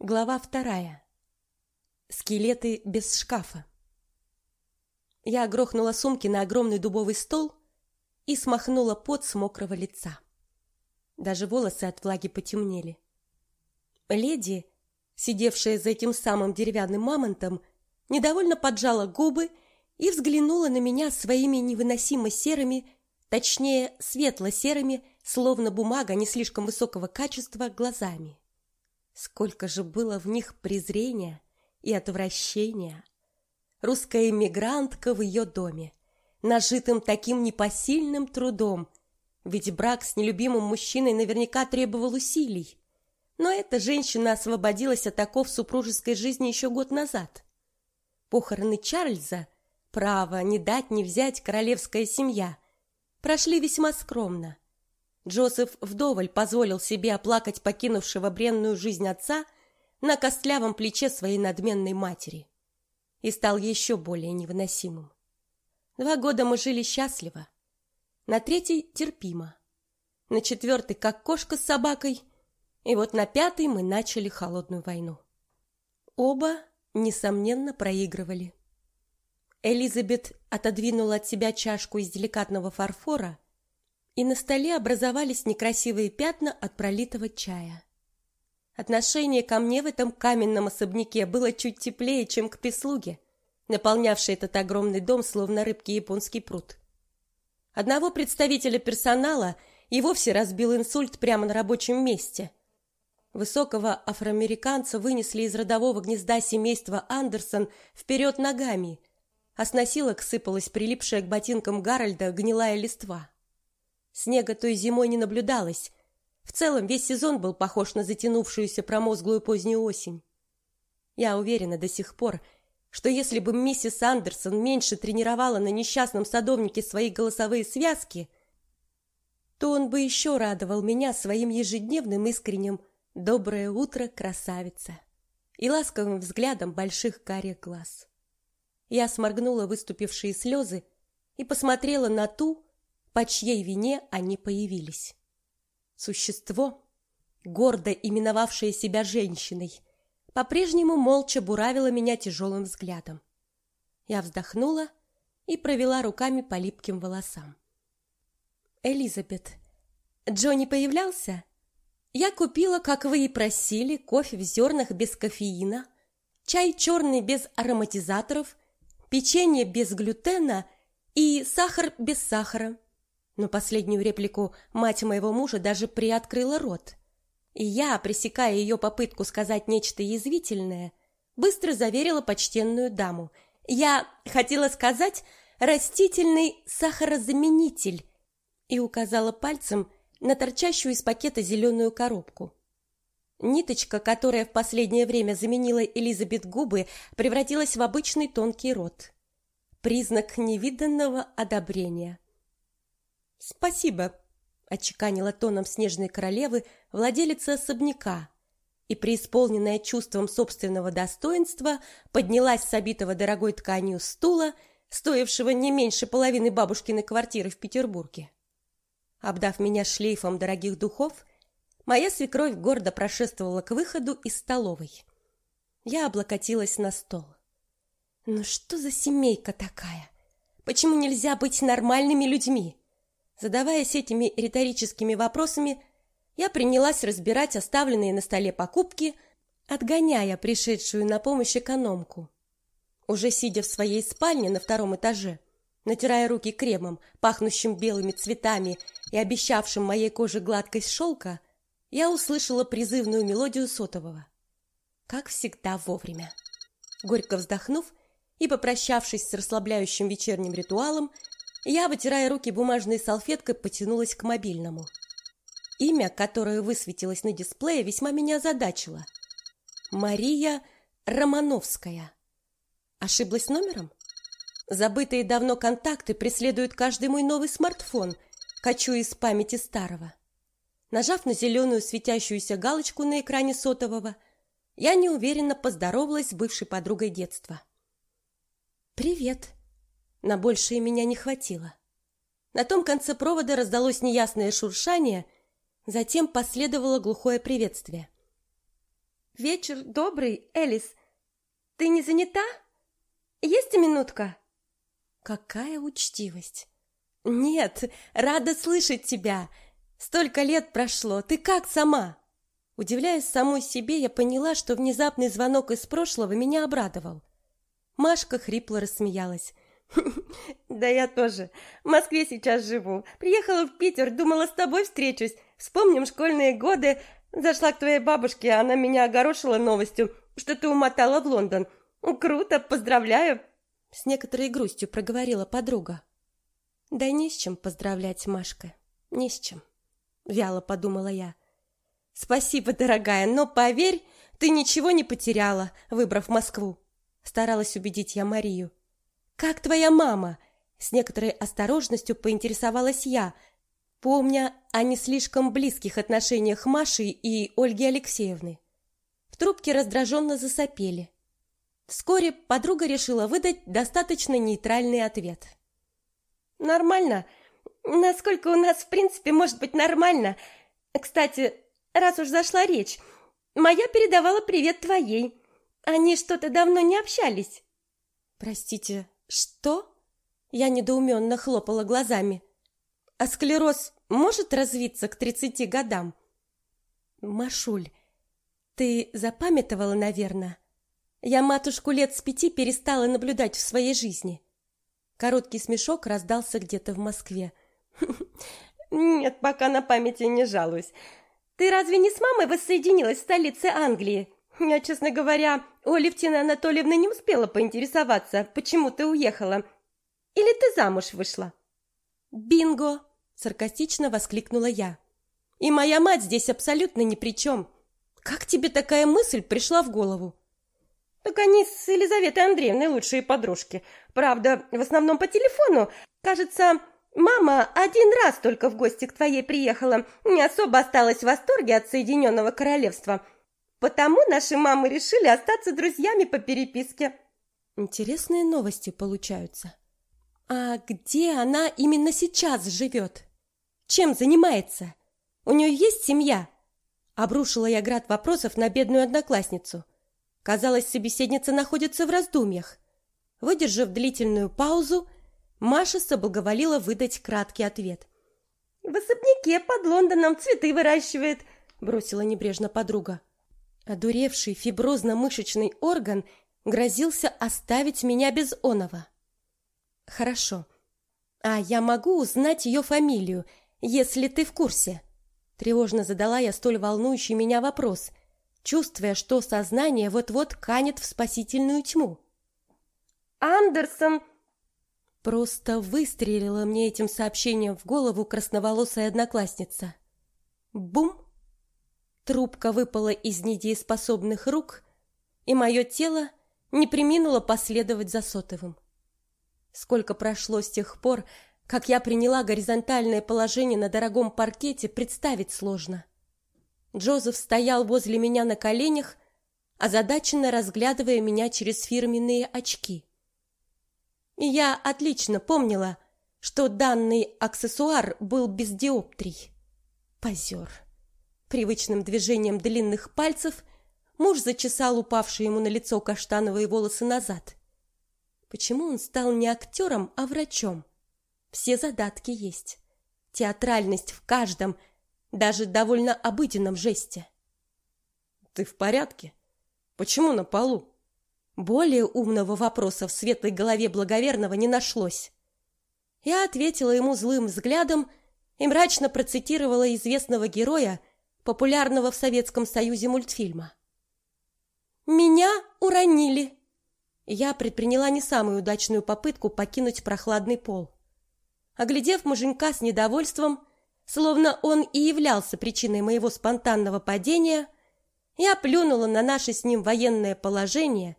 Глава вторая. Скелеты без шкафа. Я грохнула сумки на огромный дубовый стол и смахнула пот с мокрого лица. Даже волосы от влаги потемнели. Леди, сидевшая за этим самым деревянным мамонтом, недовольно поджала губы и взглянула на меня своими невыносимо серыми, точнее, светло-серыми, словно бумага не слишком высокого качества, глазами. Сколько же было в них презрения и отвращения. Русская эмигрантка в ее доме, нажитым таким непосильным трудом, ведь брак с нелюбимым мужчиной наверняка требовал усилий. Но эта женщина освободилась от оков супружеской жизни еще год назад. Похороны Чарльза, право не дать не взять королевская семья, прошли весьма скромно. Джозеф вдоволь позволил себе оплакать покинувшего бренную жизнь отца на костлявом плече своей надменной матери и стал еще более невыносимым. Два года мы жили счастливо, на третий терпимо, на четвертый как кошка с собакой, и вот на пятый мы начали холодную войну. Оба, несомненно, проигрывали. Элизабет отодвинула от себя чашку из деликатного фарфора и на столе образовались некрасивые пятна от пролитого чая. Отношение ко мне в этом каменном особняке было чуть теплее, чем к прислуге, наполнявшей этот огромный дом словно рыбки японский пруд. Одного представителя персонала и вовсе разбил инсульт прямо на рабочем месте. Высокого афроамериканца вынесли из родового гнезда семейства Андерсон вперед ногами, а с носилок сыпалась прилипшая к ботинкам Гарольда гнилая листва. Снега той зимой не наблюдалось. В целом весь сезон был похож на затянувшуюся промозглую позднюю осень. Я уверена до сих пор, что если бы миссис Андерсон меньше тренировала на несчастном садовнике свои голосовые связки, то он бы еще радовал меня своим ежедневным искренним «Доброе утро, красавица!» и ласковым взглядом больших карих глаз. Я сморгнула выступившие слезы и посмотрела на ту, по чьей вине они появились. Существо, гордо именовавшее себя женщиной, по-прежнему молча буравило меня тяжелым взглядом. Я вздохнула и провела руками по липким волосам. Элизабет, Джонни появлялся? Я купила, как вы и просили, кофе в зернах без кофеина, чай черный без ароматизаторов, печенье без глютена и сахар без сахара. Но последнюю реплику мать моего мужа даже приоткрыла рот. И я, пресекая ее попытку сказать нечто язвительное, быстро заверила почтенную даму. Я хотела сказать растительный сахарозаменитель и указала пальцем на торчащую из пакета зеленую коробку. Ниточка, которая в последнее время заменила Элизабет губы, превратилась в обычный тонкий рот. Признак невиданного одобрения. Спасибо, отчеканила тоном снежной королевы владелица особняка. И преисполненная чувством собственного достоинства поднялась с обитого дорогой тканью стула, стоившего не меньше половины бабушкиной квартиры в Петербурге. Обдав меня шлейфом дорогих духов, моя свекровь гордо прошествовала к выходу из столовой. Я облокотилась на стол. Ну что за семейка такая? Почему нельзя быть нормальными людьми? Задаваясь этими риторическими вопросами, я принялась разбирать оставленные на столе покупки, отгоняя пришедшую на помощь экономку. Уже сидя в своей спальне на втором этаже, натирая руки кремом, пахнущим белыми цветами и обещавшим моей коже гладкость шелка, я услышала призывную мелодию сотового. Как всегда вовремя. Горько вздохнув и попрощавшись с расслабляющим вечерним ритуалом, я, вытирая руки бумажной салфеткой, потянулась к мобильному. Имя, которое высветилось на дисплее, весьма меня озадачило. Мария Романовская. Ошиблась номером? Забытые давно контакты преследуют каждый мой новый смартфон, качу из памяти старого. Нажав на зеленую светящуюся галочку на экране сотового, я неуверенно поздоровалась с бывшей подругой детства. «Привет!» На большее меня не хватило. На том конце провода раздалось неясное шуршание, затем последовало глухое приветствие. «Вечер добрый, Элис. Ты не занята? Есть минутка?» «Какая учтивость!» «Нет, рада слышать тебя. Столько лет прошло. Ты как сама?» Удивляясь самой себе, я поняла, что внезапный звонок из прошлого меня обрадовал. Машка хрипло рассмеялась. «Да я тоже. В Москве сейчас живу. Приехала в Питер, думала, с тобой встречусь. Вспомним школьные годы. Зашла к твоей бабушке, она меня огорошила новостью, что ты умотала в Лондон. Круто, поздравляю!» С некоторой грустью проговорила подруга. «Да не с чем поздравлять, Машка, не с чем», — вяло подумала я. «Спасибо, дорогая, но поверь, ты ничего не потеряла, выбрав Москву», — старалась убедить я Марию. «Как твоя мама?» — с некоторой осторожностью поинтересовалась я, помня о не слишком близких отношениях Маши и Ольги Алексеевны. В трубке раздраженно засопели. Вскоре подруга решила выдать достаточно нейтральный ответ. Нормально. Насколько у нас, в принципе, может быть нормально. Кстати, раз уж зашла речь, моя передавала привет твоей. Они что-то давно не общались. Простите, что? Я недоуменно хлопала глазами. А склероз может развиться к тридцати годам? Машуль, ты запамятовала, наверное? Я матушку лет с пяти перестала наблюдать в своей жизни. Короткий смешок раздался где-то в Москве. Нет, пока на памяти не жалуюсь. Ты разве не с мамой воссоединилась в столице Англии? Я, честно говоря, у Алевтины Анатольевны не успела поинтересоваться, почему ты уехала. Или ты замуж вышла? Бинго! Саркастично воскликнула я. И моя мать здесь абсолютно ни при чем. Как тебе такая мысль пришла в голову? Так они с Елизаветой Андреевной лучшие подружки. Правда, в основном по телефону. Кажется, мама один раз только в гости к твоей приехала. Не особо осталась в восторге от Соединенного Королевства. Потому наши мамы решили остаться друзьями по переписке. Интересные новости получаются. А где она именно сейчас живет? Чем занимается? У нее есть семья? Обрушила я град вопросов на бедную одноклассницу. Казалось, собеседница находится в раздумьях. Выдержав длительную паузу, Маша соблаговолила выдать краткий ответ. «В особняке под Лондоном цветы выращивает», — бросила небрежно подруга. Одуревший фиброзно-мышечный орган грозился оставить меня без оного. «Хорошо. А я могу узнать ее фамилию, если ты в курсе?» Тревожно задала я столь волнующий меня вопрос, чувствуя, что сознание вот-вот канет в спасительную тьму. «Андерсон!» Просто выстрелила мне этим сообщением в голову красноволосая одноклассница. Бум! Трубка выпала из недееспособных рук, и мое тело не приминуло последовать за сотовым. Сколько прошло с тех пор, как я приняла горизонтальное положение на дорогом паркете, представить сложно. Джозеф стоял возле меня на коленях, озадаченно разглядывая меня через фирменные очки. И я отлично помнила, что данный аксессуар был без диоптрий. Позер. Привычным движением длинных пальцев муж зачесал упавшие ему на лицо каштановые волосы назад. Почему он стал не актером, а врачом? Все задатки есть. Театральность в каждом – даже довольно обыденном жесте. «Ты в порядке? Почему на полу?» Более умного вопроса в светлой голове благоверного не нашлось. Я ответила ему злым взглядом и мрачно процитировала известного героя, популярного в Советском Союзе мультфильма. «Меня уронили!» Я предприняла не самую удачную попытку покинуть прохладный пол. Оглядев муженька с недовольством, словно он и являлся причиной моего спонтанного падения, я плюнула на наше с ним военное положение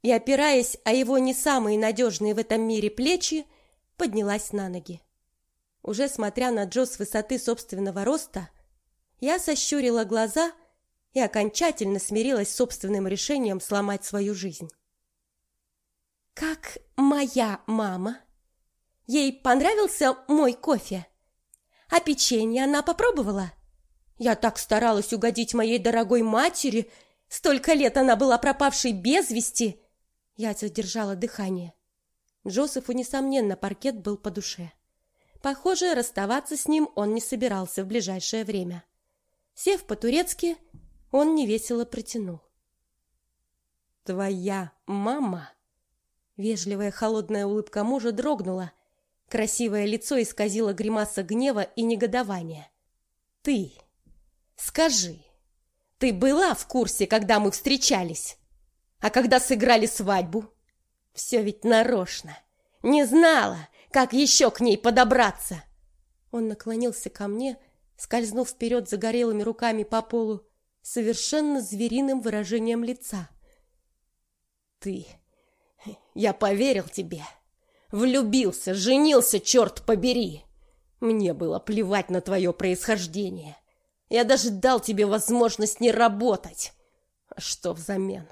и, опираясь о его не самые надежные в этом мире плечи, поднялась на ноги. Уже смотря на Джо с высоты собственного роста, я сощурила глаза и окончательно смирилась с собственным решением сломать свою жизнь. Как моя мама? Ей понравился мой кофе? А печенье она попробовала? Я так старалась угодить моей дорогой матери, Столько лет она была пропавшей без вести. Я задержала дыхание. Джозефу, несомненно, паркет был по душе. Похоже, расставаться с ним он не собирался в ближайшее время. Сев по-турецки, он невесело протянул. «Твоя мама?» Вежливая холодная улыбка мужа дрогнула. Красивое лицо исказило гримаса гнева и негодования. «Ты, скажи, ты была в курсе, когда мы встречались? А когда сыграли свадьбу? Все ведь нарочно. Не знала, как еще к ней подобраться?» Он наклонился ко мне, скользнув вперед загорелыми руками по полу, совершенно звериным выражением лица. «Ты я поверил тебе. Влюбился, женился, черт побери. Мне было плевать на твое происхождение. Я даже дал тебе возможность не работать. А что взамен?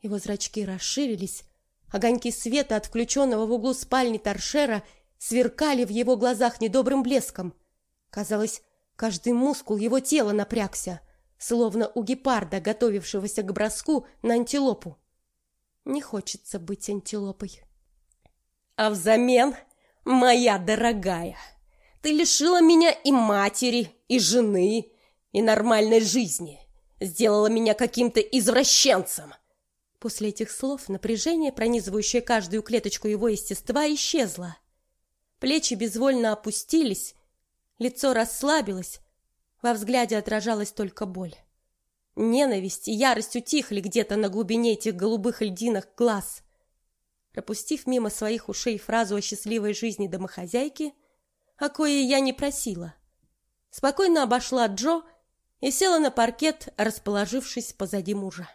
Его зрачки расширились, огоньки света от включенного в углу спальни торшера сверкали в его глазах недобрым блеском. Казалось, каждый мускул его тела напрягся, словно у гепарда, готовившегося к броску на антилопу. Не хочется быть антилопой. А взамен, моя дорогая, ты лишила меня и матери, и жены, и нормальной жизни. Сделала меня каким-то извращенцем. После этих слов напряжение, пронизывающее каждую клеточку его естества, исчезло. Плечи безвольно опустились, лицо расслабилось, во взгляде отражалась только боль. Ненависть и ярость утихли где-то на глубине этих голубых льдиных глаз. Пропустив мимо своих ушей фразу о счастливой жизни домохозяйки, о коей я не просила, спокойно обошла Джо и села на паркет, расположившись позади мужа.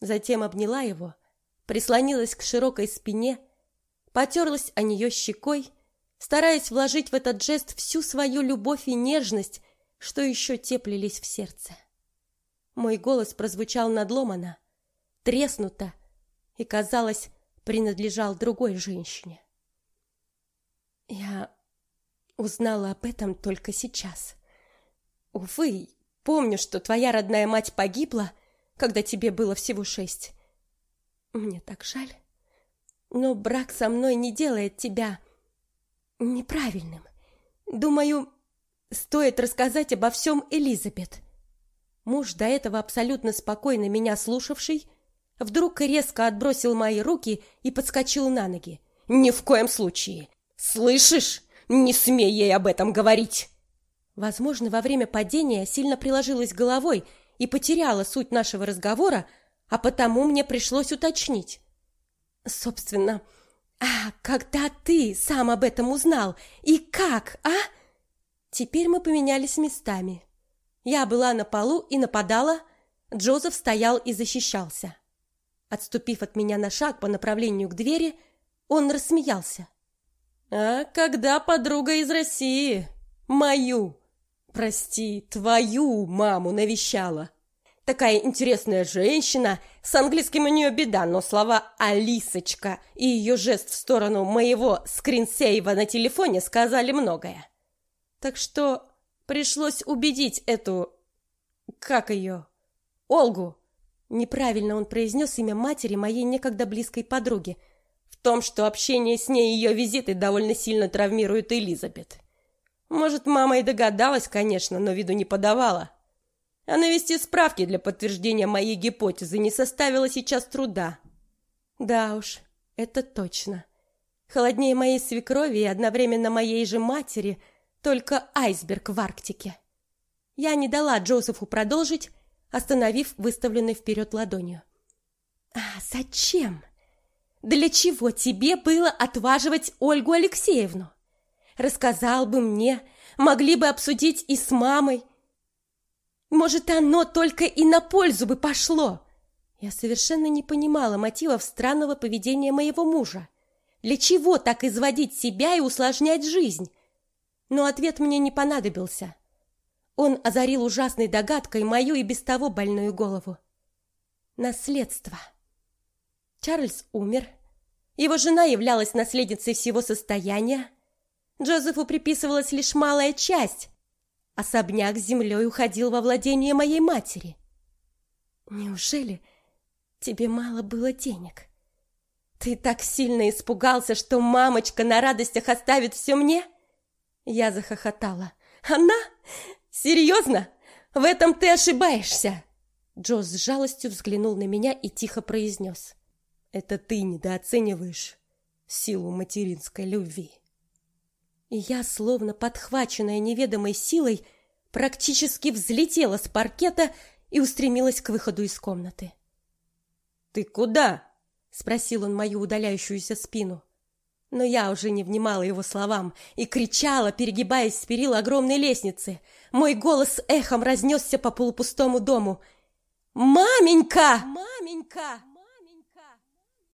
Затем обняла его, прислонилась к широкой спине, потерлась о нее щекой, стараясь вложить в этот жест всю свою любовь и нежность, что еще теплились в сердце. Мой голос прозвучал надломано, треснуто и, казалось, принадлежал другой женщине. Я узнала об этом только сейчас. Увы, помню, что твоя родная мать погибла, когда тебе было всего шесть. Мне так жаль. Но брак со мной не делает тебя неправильным. Думаю, стоит рассказать обо всем Элизабет. Муж, до этого абсолютно спокойно меня слушавший, вдруг резко отбросил мои руки и подскочил на ноги. «Ни в коем случае! Слышишь? Не смей ей об этом говорить!» Возможно, во время падения сильно приложилась головой и потеряла суть нашего разговора, а потому мне пришлось уточнить. «Собственно, а когда ты сам об этом узнал? И как, а?» Теперь мы поменялись местами. Я была на полу и нападала, Джозеф стоял и защищался. Отступив от меня на шаг по направлению к двери, он рассмеялся. А когда подруга из России мою, прости, твою маму навещала? Такая интересная женщина, с английским у нее беда, но слова «Алисочка» и ее жест в сторону моего скринсейва на телефоне сказали многое. Так что Пришлось убедить эту... Как ее? Олгу. Неправильно он произнес имя матери моей некогда близкой подруги. В том, что общение с ней и ее визиты довольно сильно травмируют Элизабет. Может, мама и догадалась, конечно, но виду не подавала. А навести справки для подтверждения моей гипотезы не составило сейчас труда. Да уж, это точно. Холоднее моей свекрови и одновременно моей же матери – только айсберг в Арктике. Я не дала Джозефу продолжить, остановив выставленной вперед ладонью. А зачем? Для чего тебе было отваживать Ольгу Алексеевну? Рассказал бы мне, могли бы обсудить и с мамой. Может, оно только и на пользу бы пошло. Я совершенно не понимала мотивов странного поведения моего мужа. Для чего так изводить себя и усложнять жизнь? но ответ мне не понадобился. Он озарил ужасной догадкой мою и без того больную голову. Наследство. Чарльз умер. Его жена являлась наследницей всего состояния. Джозефу приписывалась лишь малая часть. Особняк с землей уходил во владение моей матери. Неужели тебе мало было денег? Ты так сильно испугался, что мамочка на радостях оставит все мне? Я захохотала. Она? Серьезно? В этом ты ошибаешься. Джо с жалостью взглянул на меня и тихо произнес. Это ты недооцениваешь силу материнской любви. Я, словно подхваченная неведомой силой, практически взлетела с паркета и устремилась к выходу из комнаты. «Ты куда?» — спросил он мою удаляющуюся спину. Но я уже не внимала его словам и кричала, перегибаясь с перил огромной лестницы. Мой голос эхом разнесся по полупустому дому. «Маменька! Маменька!»